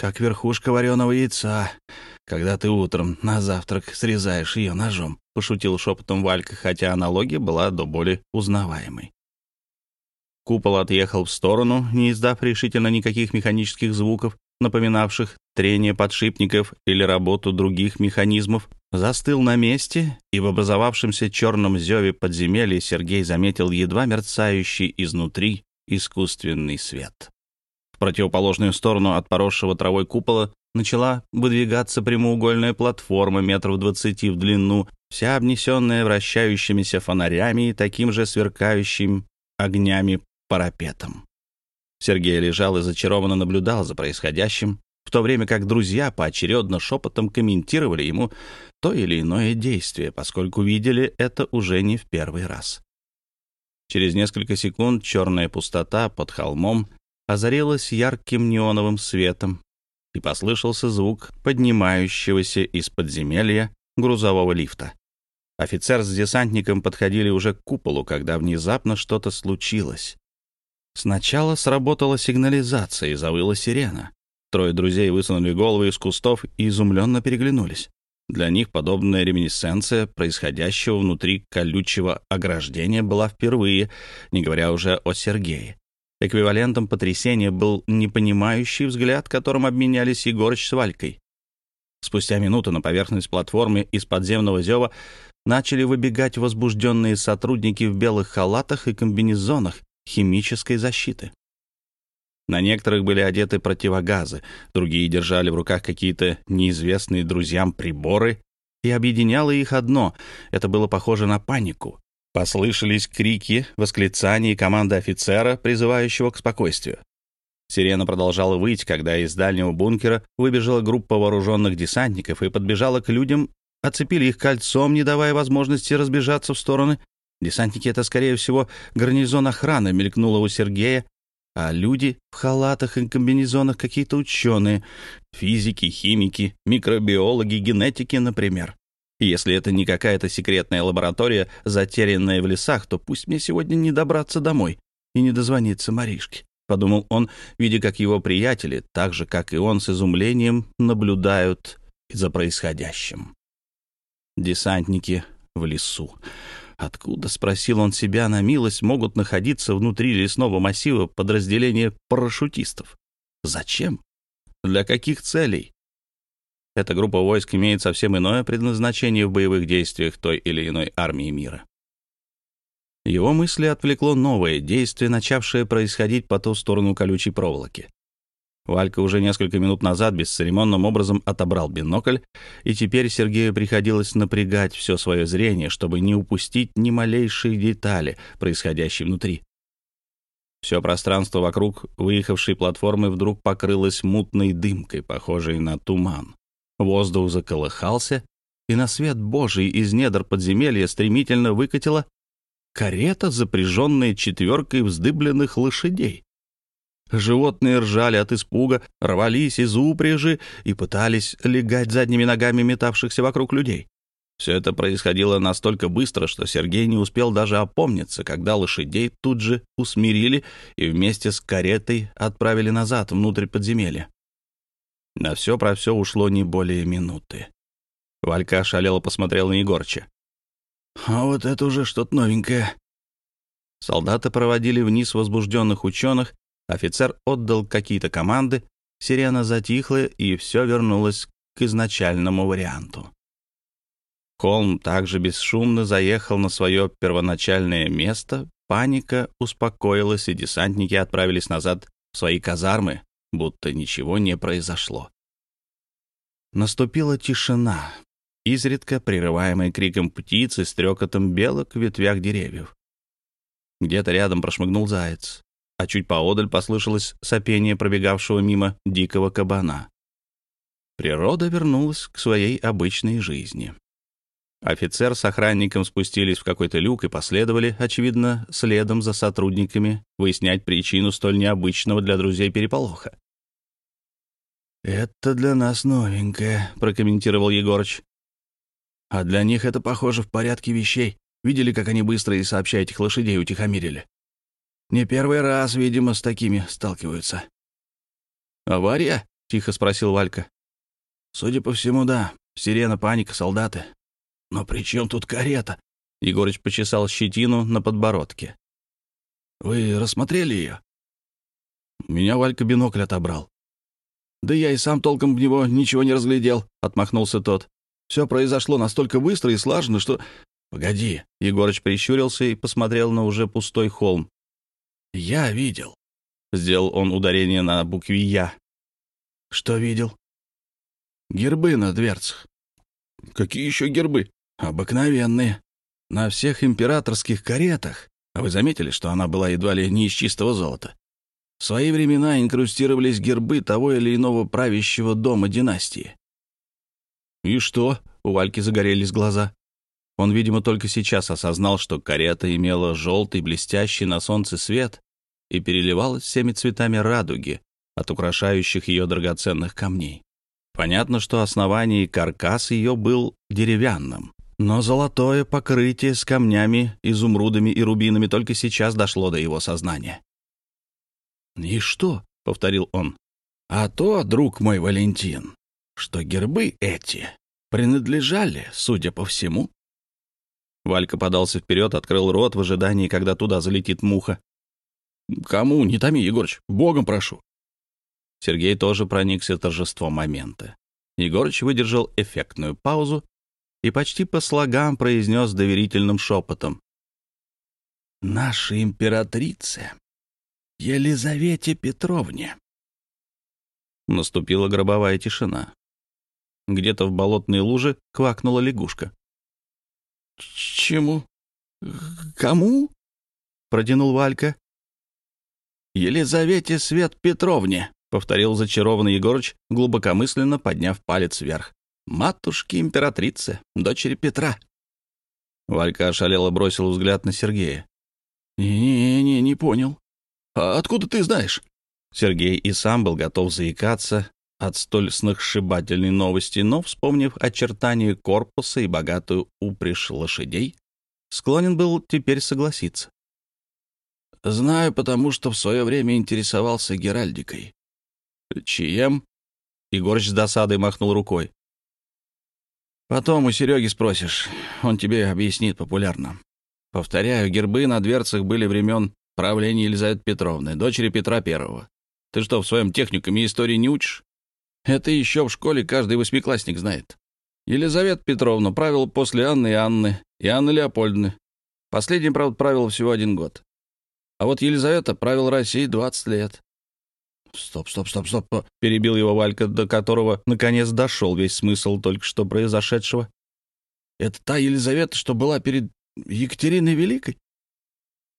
как верхушка вареного яйца, когда ты утром на завтрак срезаешь ее ножом», — пошутил шепотом Валька, хотя аналогия была до боли узнаваемой. Купол отъехал в сторону, не издав решительно никаких механических звуков, напоминавших трение подшипников или работу других механизмов, застыл на месте, и в образовавшемся черном зеве подземелья Сергей заметил едва мерцающий изнутри искусственный свет. Противоположную сторону от поросшего травой купола начала выдвигаться прямоугольная платформа метров двадцати в длину, вся обнесенная вращающимися фонарями и таким же сверкающим огнями парапетом. Сергей лежал и зачарованно наблюдал за происходящим, в то время как друзья поочередно шепотом комментировали ему то или иное действие, поскольку видели это уже не в первый раз. Через несколько секунд черная пустота под холмом озарилась ярким неоновым светом, и послышался звук поднимающегося из подземелья грузового лифта. Офицер с десантником подходили уже к куполу, когда внезапно что-то случилось. Сначала сработала сигнализация и завыла сирена. Трое друзей высунули головы из кустов и изумленно переглянулись. Для них подобная реминесценция происходящего внутри колючего ограждения была впервые, не говоря уже о Сергее. Эквивалентом потрясения был непонимающий взгляд, которым обменялись Егорыч с Валькой. Спустя минуту на поверхность платформы из подземного зева начали выбегать возбужденные сотрудники в белых халатах и комбинезонах химической защиты. На некоторых были одеты противогазы, другие держали в руках какие-то неизвестные друзьям приборы, и объединяло их одно — это было похоже на панику. Послышались крики, восклицания и команды офицера, призывающего к спокойствию. Сирена продолжала выть, когда из дальнего бункера выбежала группа вооруженных десантников и подбежала к людям, оцепили их кольцом, не давая возможности разбежаться в стороны. Десантники — это, скорее всего, гарнизон охраны, мелькнуло у Сергея, а люди в халатах и комбинезонах какие-то ученые, физики, химики, микробиологи, генетики, например. Если это не какая-то секретная лаборатория, затерянная в лесах, то пусть мне сегодня не добраться домой и не дозвониться Маришке, — подумал он, видя, как его приятели, так же, как и он, с изумлением наблюдают за происходящим. Десантники в лесу. Откуда, спросил он себя на милость, могут находиться внутри лесного массива подразделения парашютистов? Зачем? Для каких целей? Эта группа войск имеет совсем иное предназначение в боевых действиях той или иной армии мира. Его мысли отвлекло новое действие, начавшее происходить по ту сторону колючей проволоки. Валька уже несколько минут назад бесцеремонным образом отобрал бинокль, и теперь Сергею приходилось напрягать все свое зрение, чтобы не упустить ни малейшей детали, происходящей внутри. Все пространство вокруг выехавшей платформы вдруг покрылось мутной дымкой, похожей на туман. Воздух заколыхался, и на свет Божий из недр подземелья стремительно выкатила карета, запряженная четверкой вздыбленных лошадей. Животные ржали от испуга, рвались из упряжи и пытались легать задними ногами метавшихся вокруг людей. Все это происходило настолько быстро, что Сергей не успел даже опомниться, когда лошадей тут же усмирили и вместе с каретой отправили назад, внутрь подземелья. На все про все ушло не более минуты. Валька шалело посмотрел на Егорча. «А вот это уже что-то новенькое». Солдаты проводили вниз возбужденных ученых Офицер отдал какие-то команды, сирена затихла, и все вернулось к изначальному варианту. Холм также бесшумно заехал на свое первоначальное место, паника успокоилась, и десантники отправились назад в свои казармы, будто ничего не произошло. Наступила тишина, изредка прерываемая криком птиц и стрекотом белок в ветвях деревьев. Где-то рядом прошмыгнул заяц а чуть поодаль послышалось сопение пробегавшего мимо дикого кабана. Природа вернулась к своей обычной жизни. Офицер с охранником спустились в какой-то люк и последовали, очевидно, следом за сотрудниками выяснять причину столь необычного для друзей переполоха. «Это для нас новенькое», — прокомментировал Егорыч. «А для них это, похоже, в порядке вещей. Видели, как они быстро и сообща этих лошадей утихомирили?» Не первый раз, видимо, с такими сталкиваются. «Авария?» тихо спросил Валька. «Судя по всему, да. Сирена, паника, солдаты. Но при чем тут карета?» Егорыч почесал щетину на подбородке. «Вы рассмотрели ее?» Меня Валька бинокль отобрал. «Да я и сам толком в него ничего не разглядел», — отмахнулся тот. «Все произошло настолько быстро и слаженно, что...» «Погоди», — Егорыч прищурился и посмотрел на уже пустой холм. «Я видел», — сделал он ударение на букве «Я». «Что видел?» «Гербы на дверцах». «Какие еще гербы?» «Обыкновенные. На всех императорских каретах. А вы заметили, что она была едва ли не из чистого золота? В свои времена инкрустировались гербы того или иного правящего дома династии. «И что?» — у Вальки загорелись глаза. Он, видимо, только сейчас осознал, что карета имела желтый, блестящий на солнце свет и переливалась всеми цветами радуги от украшающих ее драгоценных камней. Понятно, что основание и каркас ее был деревянным, но золотое покрытие с камнями, изумрудами и рубинами только сейчас дошло до его сознания. «И что?» — повторил он. «А то, друг мой Валентин, что гербы эти принадлежали, судя по всему». Валька подался вперед, открыл рот в ожидании, когда туда залетит муха. «Кому? Не томи, Егорыч, богом прошу». Сергей тоже проникся торжеством момента. Егорыч выдержал эффектную паузу и почти по слогам произнес доверительным шепотом. «Наша императрица Елизавете Петровне. Наступила гробовая тишина. Где-то в болотной луже квакнула лягушка. «Чему? Кому?» — протянул Валька. «Елизавете Свет Петровне», — повторил зачарованный Егорыч, глубокомысленно подняв палец вверх. «Матушки императрицы, дочери Петра». Валька ошалело бросил взгляд на Сергея. «Не-не, не понял. А откуда ты знаешь?» Сергей и сам был готов заикаться от столь сногсшибательной новости, но, вспомнив очертания корпуса и богатую упряжь лошадей, склонен был теперь согласиться. «Знаю, потому что в свое время интересовался Геральдикой». «Чьем?» Егорыч с досадой махнул рукой. «Потом у Сереги спросишь, он тебе объяснит популярно. Повторяю, гербы на дверцах были времен правления Елизаветы Петровны, дочери Петра Первого. Ты что, в своем техникуме истории не учишь? Это еще в школе каждый восьмиклассник знает. Елизавета Петровна правила после Анны и Анны, и Анны Леопольдны. Последний, правда, правил всего один год. А вот Елизавета правила Россией 20 лет. «Стоп, стоп, стоп, стоп!» — перебил его Валька, до которого наконец дошел весь смысл только что произошедшего. «Это та Елизавета, что была перед Екатериной Великой?»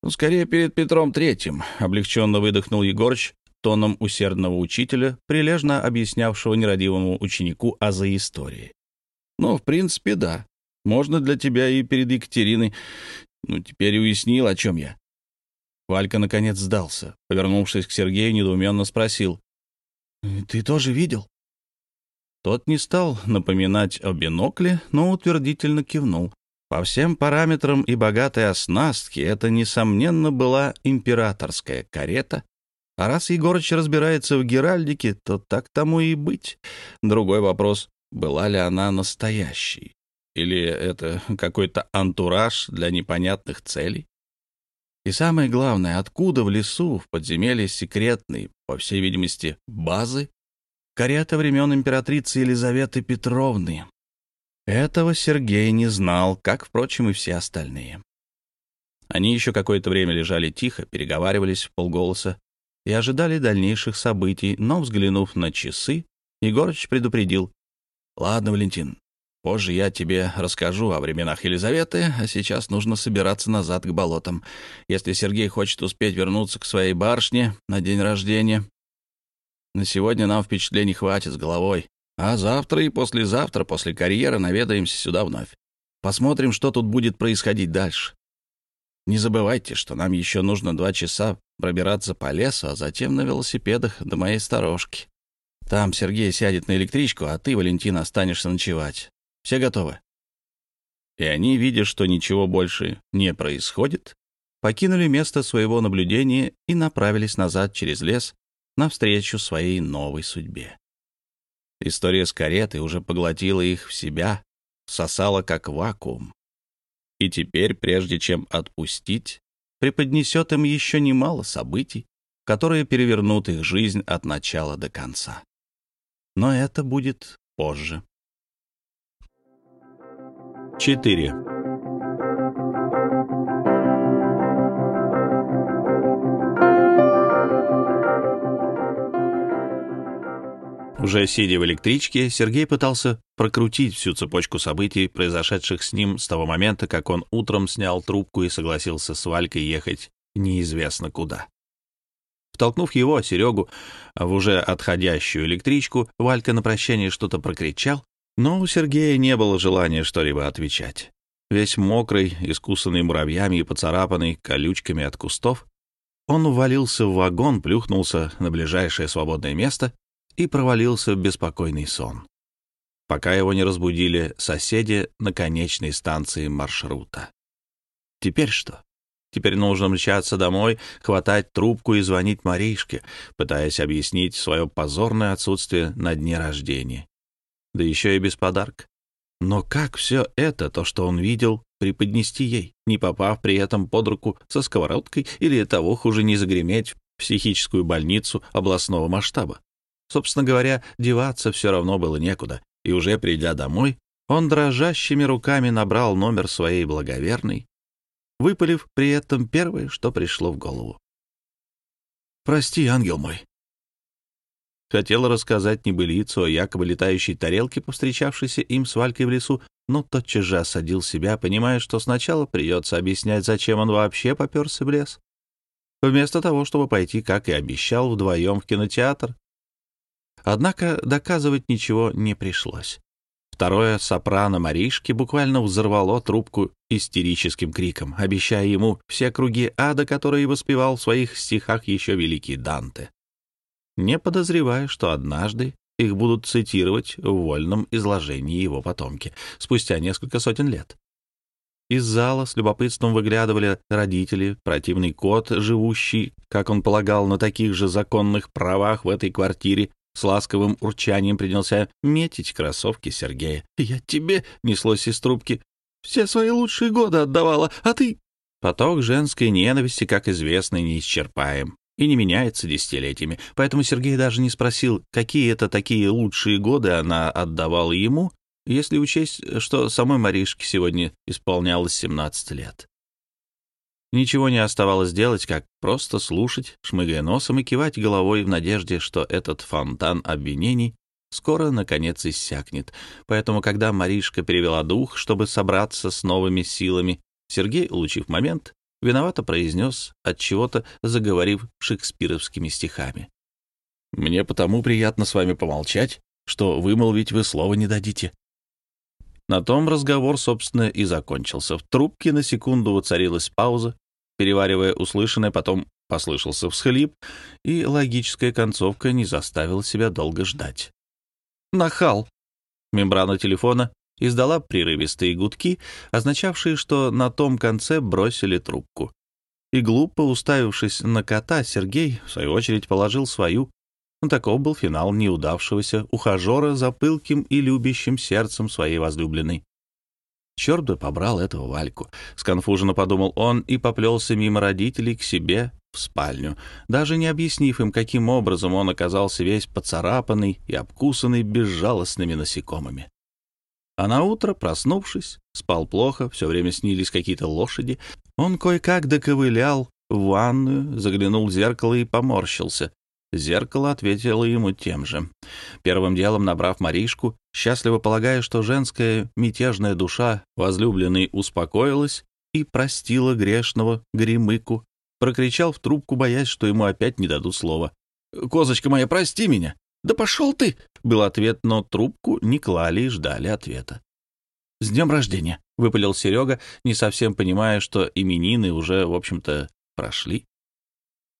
«Ну, скорее, перед Петром Третьим», — облегченно выдохнул Егорыч тоном усердного учителя, прилежно объяснявшего нерадивому ученику азы истории. «Ну, в принципе, да. Можно для тебя и перед Екатериной. Ну, теперь уяснил, о чем я». Валька наконец сдался. Повернувшись к Сергею, недоуменно спросил. «Ты тоже видел?» Тот не стал напоминать о бинокле, но утвердительно кивнул. По всем параметрам и богатой оснастки это, несомненно, была императорская карета. А раз Егорыч разбирается в геральдике, то так тому и быть. Другой вопрос, была ли она настоящей? Или это какой-то антураж для непонятных целей? И самое главное, откуда в лесу, в подземелье секретной, по всей видимости, базы, карета времен императрицы Елизаветы Петровны, этого Сергей не знал, как, впрочем, и все остальные. Они еще какое-то время лежали тихо, переговаривались в полголоса и ожидали дальнейших событий, но, взглянув на часы, Егорыч предупредил. «Ладно, Валентин, позже я тебе расскажу о временах Елизаветы, а сейчас нужно собираться назад к болотам. Если Сергей хочет успеть вернуться к своей барышне на день рождения, на сегодня нам впечатлений хватит с головой. А завтра и послезавтра, после карьеры, наведаемся сюда вновь. Посмотрим, что тут будет происходить дальше. Не забывайте, что нам еще нужно два часа пробираться по лесу, а затем на велосипедах до моей сторожки. Там Сергей сядет на электричку, а ты, Валентин, останешься ночевать. Все готовы?» И они, видя, что ничего больше не происходит, покинули место своего наблюдения и направились назад через лес навстречу своей новой судьбе. История с каретой уже поглотила их в себя, сосала как вакуум. И теперь, прежде чем отпустить, преподнесет им еще немало событий, которые перевернут их жизнь от начала до конца. Но это будет позже. 4. Уже сидя в электричке, Сергей пытался прокрутить всю цепочку событий, произошедших с ним с того момента, как он утром снял трубку и согласился с Валькой ехать неизвестно куда. Втолкнув его, Серегу, в уже отходящую электричку, Валька на прощание что-то прокричал, но у Сергея не было желания что-либо отвечать. Весь мокрый, искусанный муравьями и поцарапанный колючками от кустов, он увалился в вагон, плюхнулся на ближайшее свободное место и провалился в беспокойный сон, пока его не разбудили соседи на конечной станции маршрута. Теперь что? Теперь нужно мчаться домой, хватать трубку и звонить Маришке, пытаясь объяснить свое позорное отсутствие на дне рождения. Да еще и без подарка. Но как все это, то, что он видел, преподнести ей, не попав при этом под руку со сковородкой или того хуже не загреметь в психическую больницу областного масштаба? Собственно говоря, деваться все равно было некуда, и уже придя домой, он дрожащими руками набрал номер своей благоверной, выпалив при этом первое, что пришло в голову. «Прости, ангел мой». Хотел рассказать небылицу о якобы летающей тарелке, повстречавшейся им с Валькой в лесу, но тотчас же осадил себя, понимая, что сначала придется объяснять, зачем он вообще поперся в лес. Вместо того, чтобы пойти, как и обещал, вдвоем в кинотеатр, Однако доказывать ничего не пришлось. Второе сопрано Маришки буквально взорвало трубку истерическим криком, обещая ему все круги ада, которые воспевал в своих стихах еще великий Данте. Не подозревая, что однажды их будут цитировать в вольном изложении его потомки, спустя несколько сотен лет. Из зала с любопытством выглядывали родители, противный кот, живущий, как он полагал, на таких же законных правах в этой квартире, с ласковым урчанием принялся метить кроссовки Сергея. «Я тебе!» — неслось из трубки. «Все свои лучшие годы отдавала, а ты...» Поток женской ненависти, как известно, неисчерпаем и не меняется десятилетиями, поэтому Сергей даже не спросил, какие это такие лучшие годы она отдавала ему, если учесть, что самой Маришке сегодня исполнялось 17 лет. Ничего не оставалось делать, как просто слушать, шмыгая носом и кивать головой в надежде, что этот фонтан обвинений скоро, наконец, иссякнет. Поэтому, когда Маришка перевела дух, чтобы собраться с новыми силами, Сергей, улучив момент, виновато произнес, от чего-то заговорив шекспировскими стихами. «Мне потому приятно с вами помолчать, что вымолвить вы слова не дадите». На том разговор, собственно, и закончился. В трубке на секунду воцарилась пауза, Переваривая услышанное, потом послышался всхлип, и логическая концовка не заставила себя долго ждать. «Нахал!» Мембрана телефона издала прерывистые гудки, означавшие, что на том конце бросили трубку. И глупо уставившись на кота, Сергей, в свою очередь, положил свою. Таков был финал неудавшегося ухажера за пылким и любящим сердцем своей возлюбленной. Черт бы побрал этого Вальку. Сконфуженно подумал он и поплелся мимо родителей к себе в спальню, даже не объяснив им, каким образом он оказался весь поцарапанный и обкусанный безжалостными насекомыми. А на утро, проснувшись, спал плохо, все время снились какие-то лошади, он кое-как доковылял в ванную, заглянул в зеркало и поморщился. Зеркало ответило ему тем же. Первым делом, набрав Маришку, счастливо полагая, что женская мятежная душа возлюбленной успокоилась и простила грешного гремыку, прокричал в трубку, боясь, что ему опять не дадут слова. «Козочка моя, прости меня!» «Да пошел ты!» — был ответ, но трубку не клали и ждали ответа. «С днем рождения!» — выпалил Серега, не совсем понимая, что именины уже, в общем-то, прошли.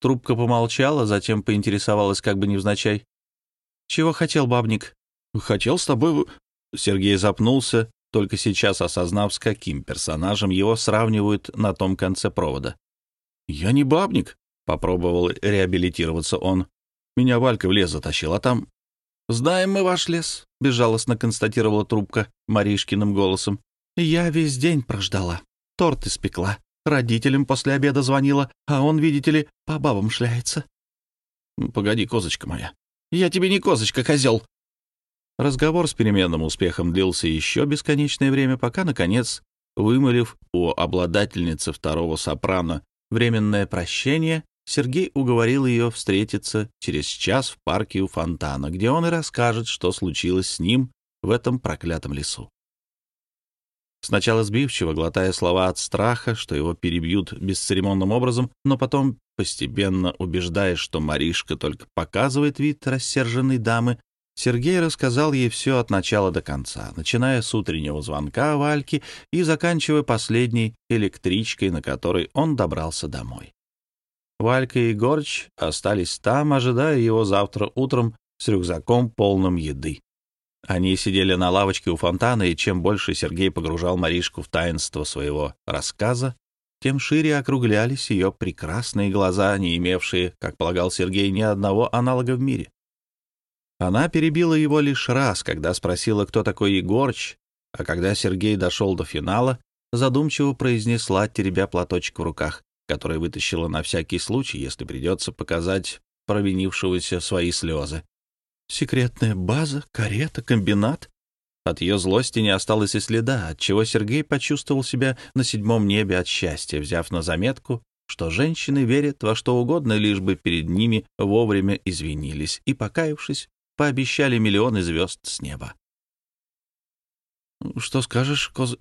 Трубка помолчала, затем поинтересовалась как бы невзначай. «Чего хотел бабник?» «Хотел с тобой...» Сергей запнулся, только сейчас осознав, с каким персонажем его сравнивают на том конце провода. «Я не бабник», — попробовал реабилитироваться он. «Меня Валька в лес затащил, а там...» «Знаем мы ваш лес», — безжалостно констатировала трубка Маришкиным голосом. «Я весь день прождала. Торт испекла. Родителям после обеда звонила, а он, видите ли, по бабам шляется». «Погоди, козочка моя. Я тебе не козочка, козел». Разговор с переменным успехом длился еще бесконечное время, пока, наконец, вымолив у обладательницы второго сопрано временное прощение, Сергей уговорил ее встретиться через час в парке у фонтана, где он и расскажет, что случилось с ним в этом проклятом лесу. Сначала сбивчиво, глотая слова от страха, что его перебьют бесцеремонным образом, но потом постепенно убеждаясь, что Маришка только показывает вид рассерженной дамы, Сергей рассказал ей все от начала до конца, начиная с утреннего звонка Вальки и заканчивая последней электричкой, на которой он добрался домой. Валька и Горч остались там, ожидая его завтра утром с рюкзаком, полным еды. Они сидели на лавочке у фонтана, и чем больше Сергей погружал Маришку в таинство своего рассказа, тем шире округлялись ее прекрасные глаза, не имевшие, как полагал Сергей, ни одного аналога в мире. Она перебила его лишь раз, когда спросила, кто такой Егорч, а когда Сергей дошел до финала, задумчиво произнесла, теребя платочек в руках который вытащила на всякий случай, если придется показать провинившегося свои слезы. Секретная база, карета, комбинат. От ее злости не осталось и следа, отчего Сергей почувствовал себя на седьмом небе от счастья, взяв на заметку, что женщины верят во что угодно, лишь бы перед ними вовремя извинились и, покаявшись, пообещали миллионы звезд с неба. «Что скажешь, коз...»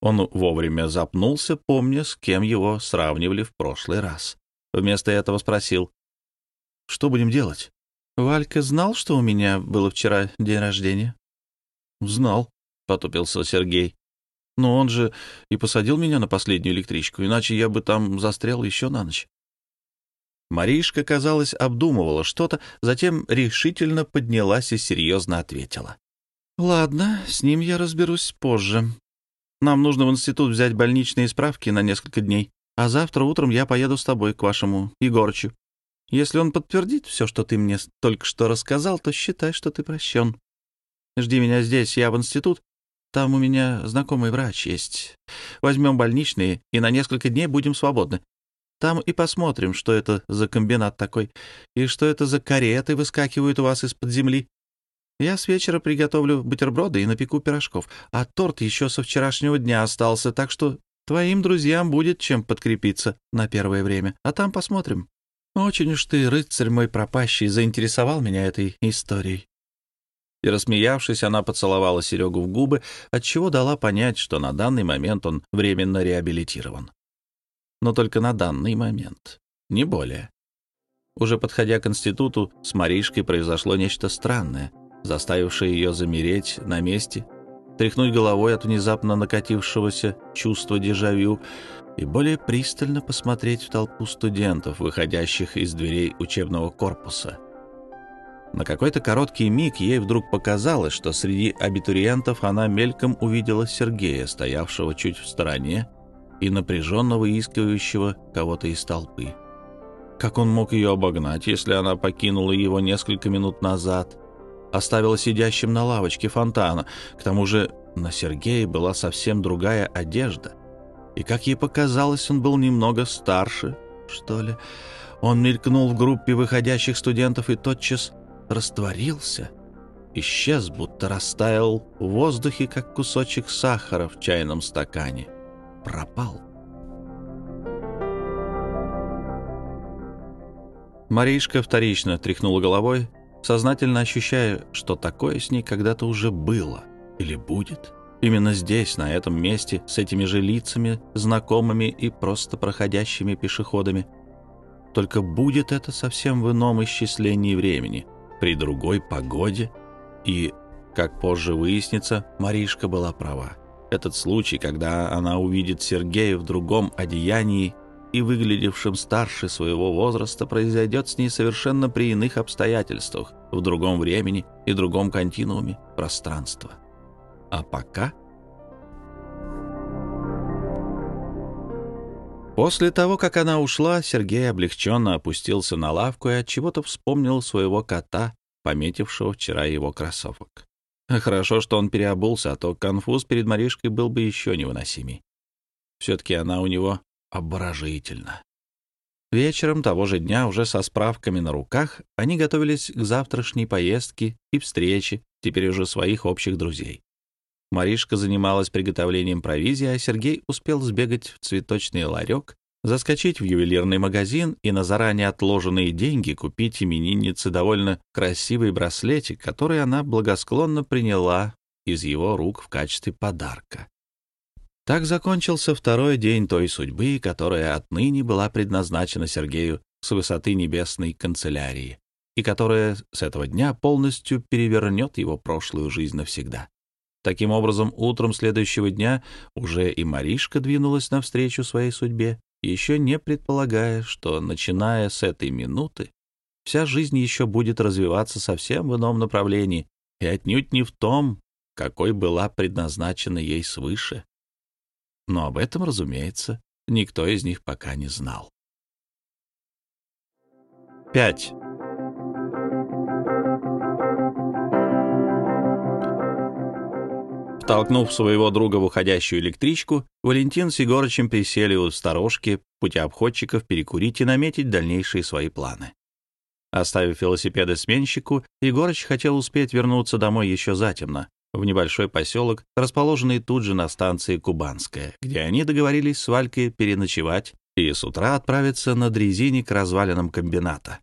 Он вовремя запнулся, помня, с кем его сравнивали в прошлый раз. Вместо этого спросил. «Что будем делать?» «Валька знал, что у меня было вчера день рождения?» «Знал», — потупился Сергей. «Но он же и посадил меня на последнюю электричку, иначе я бы там застрял еще на ночь». Маришка, казалось, обдумывала что-то, затем решительно поднялась и серьезно ответила. «Ладно, с ним я разберусь позже. Нам нужно в институт взять больничные справки на несколько дней, а завтра утром я поеду с тобой к вашему Егорчу. Если он подтвердит все, что ты мне только что рассказал, то считай, что ты прощен. Жди меня здесь, я в институт. Там у меня знакомый врач есть. Возьмем больничные, и на несколько дней будем свободны. Там и посмотрим, что это за комбинат такой, и что это за кареты выскакивают у вас из-под земли. Я с вечера приготовлю бутерброды и напеку пирожков, а торт еще со вчерашнего дня остался, так что твоим друзьям будет чем подкрепиться на первое время, а там посмотрим. Очень уж ты, рыцарь мой пропащий, заинтересовал меня этой историей». И, рассмеявшись, она поцеловала Серегу в губы, отчего дала понять, что на данный момент он временно реабилитирован. Но только на данный момент, не более. Уже подходя к институту, с Маришкой произошло нечто странное — заставившее ее замереть на месте, тряхнуть головой от внезапно накатившегося чувства дежавю и более пристально посмотреть в толпу студентов, выходящих из дверей учебного корпуса. На какой-то короткий миг ей вдруг показалось, что среди абитуриентов она мельком увидела Сергея, стоявшего чуть в стороне и напряженно выискивающего кого-то из толпы. Как он мог ее обогнать, если она покинула его несколько минут назад? оставила сидящим на лавочке фонтана. К тому же на Сергее была совсем другая одежда. И, как ей показалось, он был немного старше, что ли. Он мелькнул в группе выходящих студентов и тотчас растворился. Исчез, будто растаял в воздухе, как кусочек сахара в чайном стакане. Пропал. Маришка вторично тряхнула головой, сознательно ощущая, что такое с ней когда-то уже было или будет. Именно здесь, на этом месте, с этими же лицами, знакомыми и просто проходящими пешеходами. Только будет это совсем в ином исчислении времени, при другой погоде. И, как позже выяснится, Маришка была права. Этот случай, когда она увидит Сергея в другом одеянии и выглядевшим старше своего возраста, произойдет с ней совершенно при иных обстоятельствах, в другом времени и другом континууме пространства. А пока... После того, как она ушла, Сергей облегченно опустился на лавку и от чего-то вспомнил своего кота, пометившего вчера его кроссовок. Хорошо, что он переобулся, а то конфуз перед Маришкой был бы еще невыносимей. Все-таки она у него обворожительна. Вечером того же дня, уже со справками на руках, они готовились к завтрашней поездке и встрече, теперь уже своих общих друзей. Маришка занималась приготовлением провизии, а Сергей успел сбегать в цветочный ларек, заскочить в ювелирный магазин и на заранее отложенные деньги купить имениннице довольно красивый браслетик, который она благосклонно приняла из его рук в качестве подарка. Так закончился второй день той судьбы, которая отныне была предназначена Сергею с высоты небесной канцелярии и которая с этого дня полностью перевернет его прошлую жизнь навсегда. Таким образом, утром следующего дня уже и Маришка двинулась навстречу своей судьбе, еще не предполагая, что, начиная с этой минуты, вся жизнь еще будет развиваться совсем в ином направлении и отнюдь не в том, какой была предназначена ей свыше. Но об этом, разумеется, никто из них пока не знал. 5. Втолкнув своего друга в уходящую электричку, Валентин с Егорычем присели у сторожки путеобходчиков перекурить и наметить дальнейшие свои планы. Оставив велосипеды сменщику, Егорыч хотел успеть вернуться домой еще затемно, в небольшой поселок, расположенный тут же на станции Кубанская, где они договорились с Валькой переночевать и с утра отправиться на дрезине к развалинам комбината.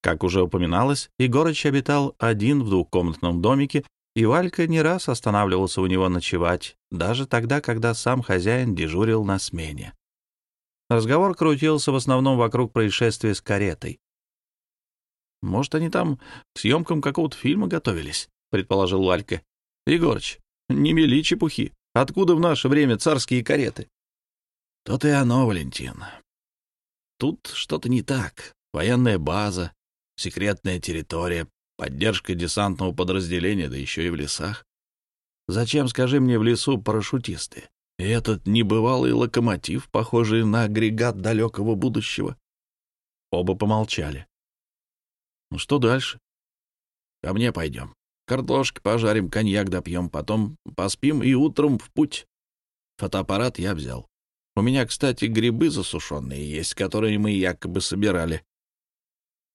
Как уже упоминалось, Егорыч обитал один в двухкомнатном домике и Валька не раз останавливался у него ночевать, даже тогда, когда сам хозяин дежурил на смене. Разговор крутился в основном вокруг происшествия с каретой. «Может, они там к съемкам какого-то фильма готовились?» — предположил Валька. «Егорыч, не мели чепухи. Откуда в наше время царские кареты?» «То-то и оно, Валентин. Тут что-то не так. Военная база, секретная территория, Поддержка десантного подразделения, да еще и в лесах. Зачем, скажи мне, в лесу парашютисты? И этот небывалый локомотив, похожий на агрегат далекого будущего. Оба помолчали. Ну что дальше? Ко мне пойдем. Картошки пожарим, коньяк допьем, потом поспим и утром в путь. Фотоаппарат я взял. У меня, кстати, грибы засушенные есть, которые мы якобы собирали.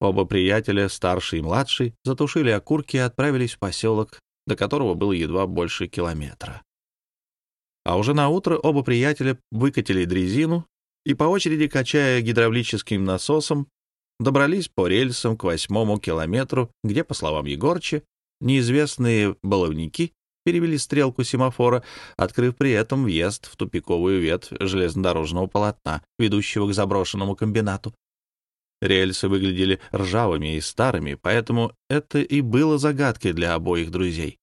Оба приятеля, старший и младший, затушили окурки и отправились в поселок, до которого было едва больше километра. А уже на утро оба приятеля выкатили дрезину и по очереди, качая гидравлическим насосом, добрались по рельсам к восьмому километру, где, по словам Егорча, неизвестные баловники перевели стрелку семафора, открыв при этом въезд в тупиковую ветвь железнодорожного полотна, ведущего к заброшенному комбинату. Рельсы выглядели ржавыми и старыми, поэтому это и было загадкой для обоих друзей.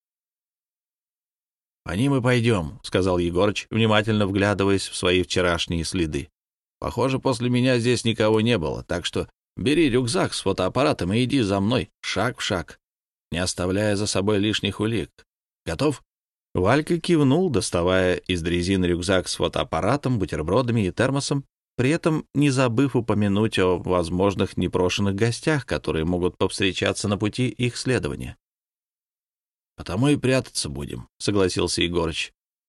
«По ним и пойдем», — сказал Егорыч, внимательно вглядываясь в свои вчерашние следы. «Похоже, после меня здесь никого не было, так что бери рюкзак с фотоаппаратом и иди за мной, шаг в шаг, не оставляя за собой лишних улик. Готов?» Валька кивнул, доставая из дрезины рюкзак с фотоаппаратом, бутербродами и термосом, при этом не забыв упомянуть о возможных непрошенных гостях, которые могут повстречаться на пути их следования. «Потому и прятаться будем», — согласился Егорыч.